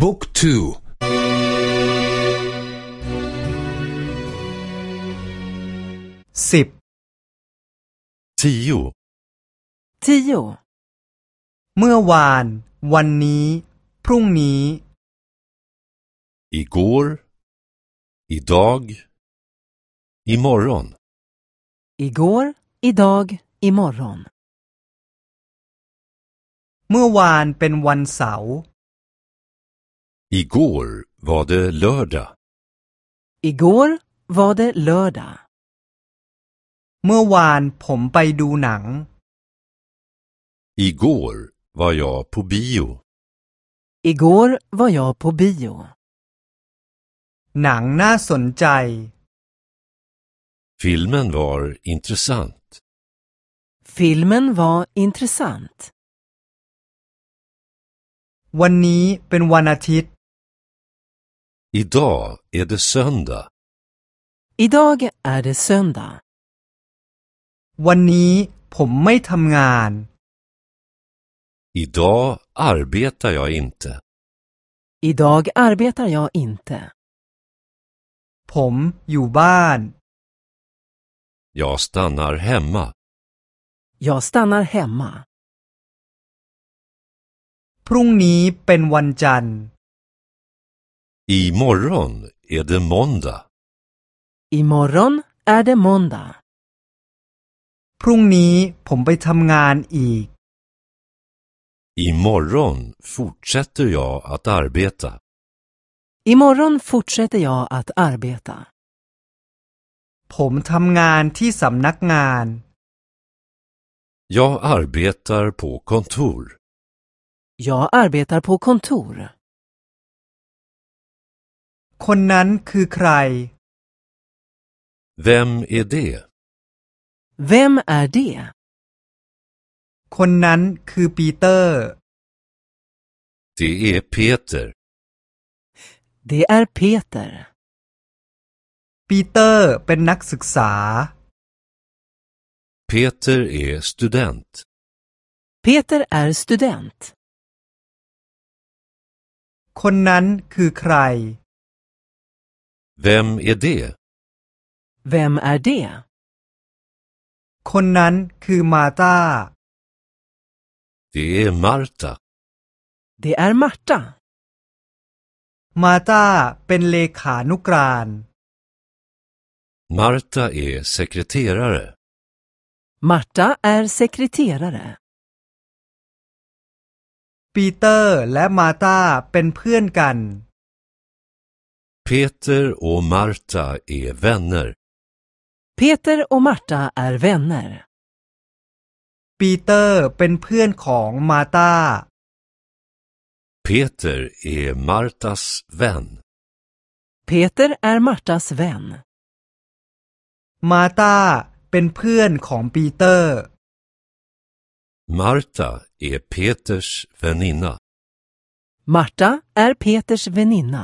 บุ๊กทูสิบ tio, tio, เมื่อวาน วันนี้ พรุ่งนี้ igår, idag, imorgon, igår, idag, imorgon. เมื่อวานเป็นวันเสาร์ igår var det lördag, Igår var det lördag. เมื่อวานผมไปดูหนัง igår var jag på bio, Igår var jag på bio. หนังน่าสนใจ filmen var intressant, Filmen var intressant. วันนี้เป็นวันอาทิตย์ idag är det söndag, Idag är det söndag. วันนี้ผมไม่ทำงาน idag arbetar jag inte, Idag arbetar jag inte. ผมอยู่บ้าน jag stannar hemma, Jag stannar hemma. พรุ่งนี้เป็นวันจันทร์ imorgon är det måndag, Imorgon är det måndag. พรุ่งนี้ผมไปทำงานอีก imorgon fortsätter jag att arbeta. Imorgon fortsätter jag att arbeta. ผมทำงานที่สำนักงาน Jag arbetar på kontor. Jag arbetar på kontor. คนนั้นคือใคร Vem är det? Vem är det? คนนั้นคือปีเตอร์ Det är Peter. Det är Peter. ปีเตอร์เป็นนักศึกษา Peter är student. Peter är student. คนนั้นคือใคร Vem är det? Vem är det? คนนั้นคือมาตา Det är Marta. Det är Marta. มาตาเป็นเลขานุกราน Marta är sekreterare. Marta är sekreterare. ปีเตอร์และมาตาเป็นเพื่อนกัน Peter och Marta är vänner. Peter och Marta är vänner. ปีเตอร์เป็นเพื่อนของมาตา Peter är Martas vän. Peter är Martas vän. มาตาเป็นเพื่อนของปีเตอร์ Marta är Peters väninna. Marta är Peters väninna.